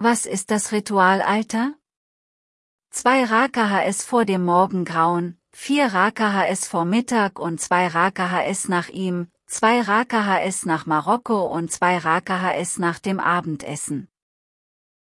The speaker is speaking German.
Was ist das Ritual, Alter? Zwei Rakahs vor dem Morgengrauen, vier Rakahs vor Mittag und zwei Rakahs nach ihm, zwei Rakahs nach Marokko und zwei Rakahs nach dem Abendessen.